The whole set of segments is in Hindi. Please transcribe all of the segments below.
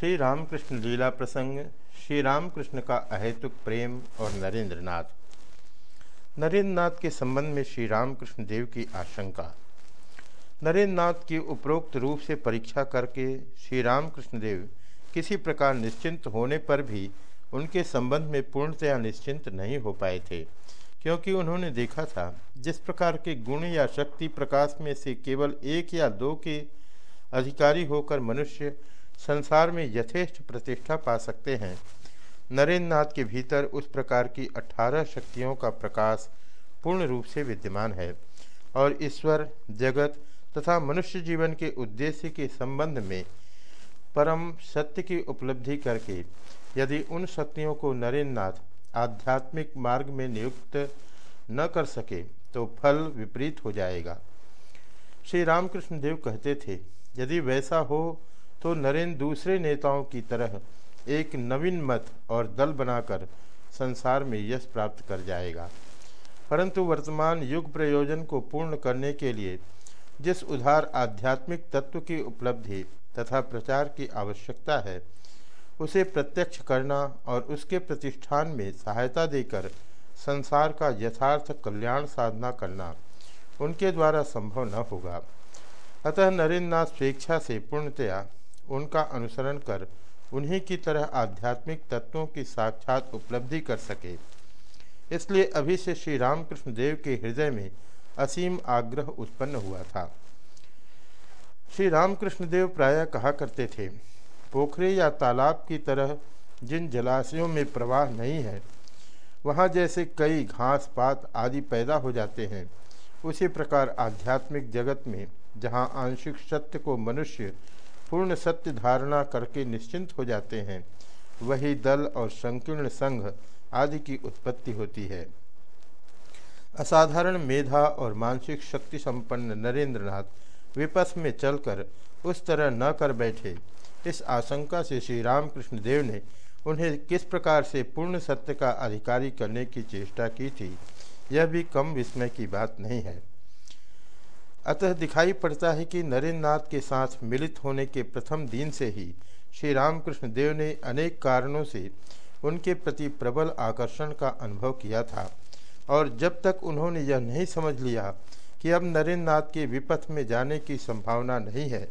श्री रामकृष्ण लीला प्रसंग श्री रामकृष्ण का अहेतुक प्रेम और नरेंद्र नाथ नरेंद्र नाथ के संबंध में श्री रामकृष्ण देव की आशंका। नरेंद्र नाथ की उपरोक्त रूप से परीक्षा करके श्री रामकृष्ण देव किसी प्रकार निश्चिंत होने पर भी उनके संबंध में पूर्णतया निश्चिंत नहीं हो पाए थे, क्योंकि उन्होंने देखा था, जिस प्रकार के गुण या शक्ति प्रकाश में से केवल एक या दो के अधिकारी होकर मनुष्य संसार में यथेष्ट प्रतिष्ठा पा सकते हैं। नरेंद्र नाथ के भीतर उस प्रकार की अठारह शक्तियों का प्रकाश पूर्ण रूप से विद्यमान है और ईश्वर, जगत तथा मनुष्य जीवन के उद्देश्य के संबंध में परम सत्य की उपलब्धि करके यदि उन शक्तियों को नरेंद्र नाथ आध्यात्मिक मार्ग में नियुक्त न कर सके तो फल विपरीत हो जाएगा। श्री रामकृष्ण देव कहते थे, यदि वैसा हो तो नरेंद्र दूसरे नेताओं की तरह एक नवीन मत और दल बनाकर संसार में यश प्राप्त कर जाएगा। परंतु वर्तमान युग प्रयोजन को पूर्ण करने के लिए जिस उधार आध्यात्मिक तत्व की उपलब्धि तथा प्रचार की आवश्यकता है, उसे प्रत्यक्ष करना और उसके प्रतिष्ठान में सहायता देकर संसार का यथार्थ कल्याण साधना करना उनके द्वारा संभव न होगा। अतः नरेंद्र नाथ स्वेच्छा से पूर्णतया उनका अनुसरण कर उन्हीं की तरह आध्यात्मिक तत्वों की साक्षात उपलब्धि कर सके। इसलिए अभी से श्री रामकृष्ण देव के हृदय में असीम आग्रह उत्पन्न हुआ था। श्री रामकृष्ण देव प्रायः कहा करते थे, पोखरे या तालाब की तरह जिन जलाशयों में प्रवाह नहीं है, वहाँ जैसे कई घास पात आदि पैदा हो जाते हैं, उसी प्रकार आध्यात्मिक जगत में जहाँ आंशिक सत्य को मनुष्य पूर्ण सत्य धारणा करके निश्चिंत हो जाते हैं। वही दल और संकीर्ण संघ आदि की उत्पत्ति होती है। असाधारण मेधा और मानसिक शक्ति संपन्न नरेंद्रनाथ विपथ में चलकर उस तरह न कर बैठे। इस आशंका से श्री रामकृष्ण देव ने उन्हें किस प्रकार से पूर्ण सत्य का अधिकारी करने की चेष्टा की थी, यह भी कम विस्मय की बात नहीं है। अतः दिखाई पड़ता है कि नरेंद्र के साथ मिलित होने के प्रथम दिन से ही श्री रामकृष्ण देव ने अनेक कारणों से उनके प्रति प्रबल आकर्षण का अनुभव किया था। और जब तक उन्होंने यह नहीं समझ लिया कि अब नरेंद्र के विपथ में जाने की संभावना नहीं है,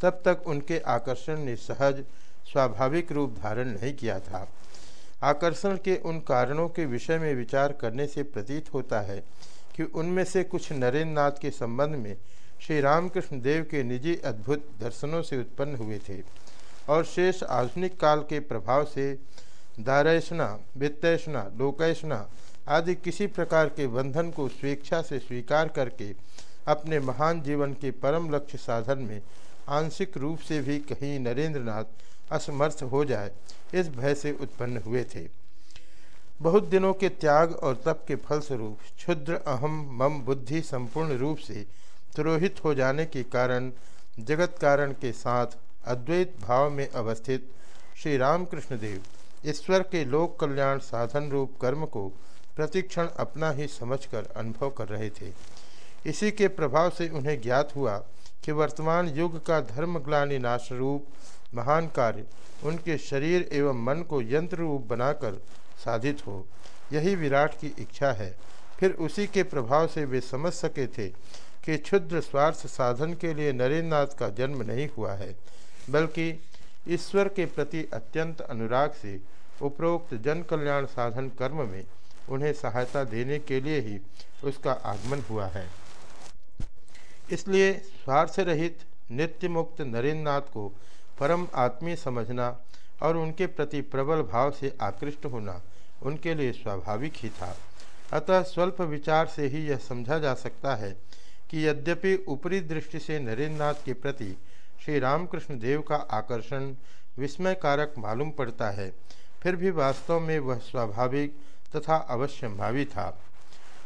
तब तक उनके आकर्षण ने सहज, स्वाभाविक रूप धारण नहीं किया था। आकर्षण के उन कारणों के विषय में विचार करने से प्रतीत होता है कि उनमें से कुछ नरेंद्र नाथ के संबंध में श्री रामकृष्ण देव के निजी अद्भुत दर्शनों से उत्पन्न हुए थे और शेष आधुनिक काल के प्रभाव से दारैषणा, वित्तैषणा, लोकैषणा आदि किसी प्रकार के बंधन को स्वेच्छा से स्वीकार करके अपने महान जीवन के परम लक्ष्य साधन में आंशिक रूप से भी कहीं नरेंद्रनाथ असमर्थ हो जाए, इस भय से उत्पन्न हुए थे। बहुत दिनों के त्याग और तप के फलस्वरूप क्षुद्र अहम मम बुद्धि संपूर्ण रूप से तुरोहित हो जाने के कारण, जगत कारण के साथ अद्वैत भाव में अवस्थित श्री रामकृष्ण देव ईश्वर के लोक कल्याण साधन रूप कर्म को प्रतिक्षण अपना ही समझकर अनुभव कर रहे थे। इसी के प्रभाव से उन्हें ज्ञात हुआ कि वर्तमान युग का धर्मग्लानी नाश रूप महान कार्य उनके शरीर एवं मन को यंत्र रूप बनाकर साधित हो। यही विराट की इच्छा है। फिर उसी के प्रभाव से वे समझ सके थे कि क्षुद्र स्वार्थ साधन के लिए नरेंद्रनाथ का जन्म नहीं हुआ है, बल्कि ईश्वर के प्रति अत्यंत अनुराग से उपरोक्त जन कल्याण साधन कर्म में उन्हें सहायता देने के लिए ही उसका आगमन हुआ है। इसलिए स्वार्थ रहित नित्य मुक्त नरेंद्रनाथ को परम आत्मीय समझना और उनके प्रति प्रबल भाव से आकृष्ट होना उनके लिए स्वाभाविक ही था। अतः स्वल्प विचार से ही यह समझा जा सकता है कि यद्यपि ऊपरी दृष्टि से नरेंद्रनाथ के प्रति श्री रामकृष्ण देव का आकर्षण विस्मयकारक मालूम पड़ता है, फिर भी वास्तव में वह स्वाभाविक तथा अवश्यंभावी था।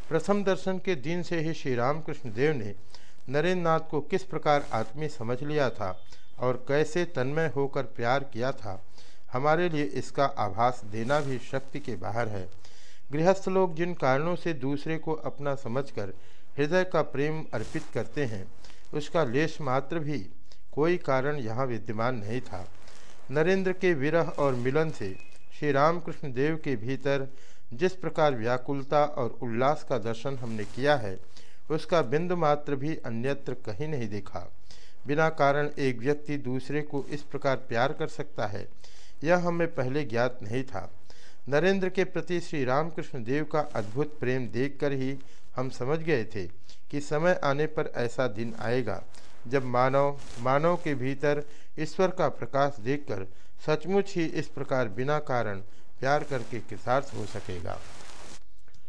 प्रथम दर्शन के दिन से ही श्री रामकृष्ण देव ने नरेंद्रनाथ को किस प्रकार आत्मी समझ लिया था और कैसे तन्मय होकर प्यार किया था हमारे लिए इसका आभास देना भी शक्ति के बाहर है। गृहस्थ लोग जिन कारणों से दूसरे को अपना समझकर हृदय का प्रेम अर्पित करते हैं, उसका लेश मात्र भी कोई कारण यहाँ विद्यमान नहीं था। नरेंद्र के विरह और मिलन से श्री रामकृष्ण देव के भीतर जिस प्रकार व्याकुलता और उल्लास का दर्शन हमने किया है, उसका बिंदु मात्र भी अन्यत्र कहीं नहीं देखा। बिना कारण एक व्यक्ति दूसरे को इस प्रकार प्यार कर सकता है यह हमें पहले ज्ञात नहीं था। नरेंद्र के प्रति श्री रामकृष्ण देव का अद्भुत प्रेम देखकर ही हम समझ गए थे कि समय आने पर ऐसा दिन आएगा, जब मानव मानव के भीतर ईश्वर का प्रकाश देखकर सचमुच ही इस प्रकार बिना कारण प्यार करके कृतार्थ हो सकेगा।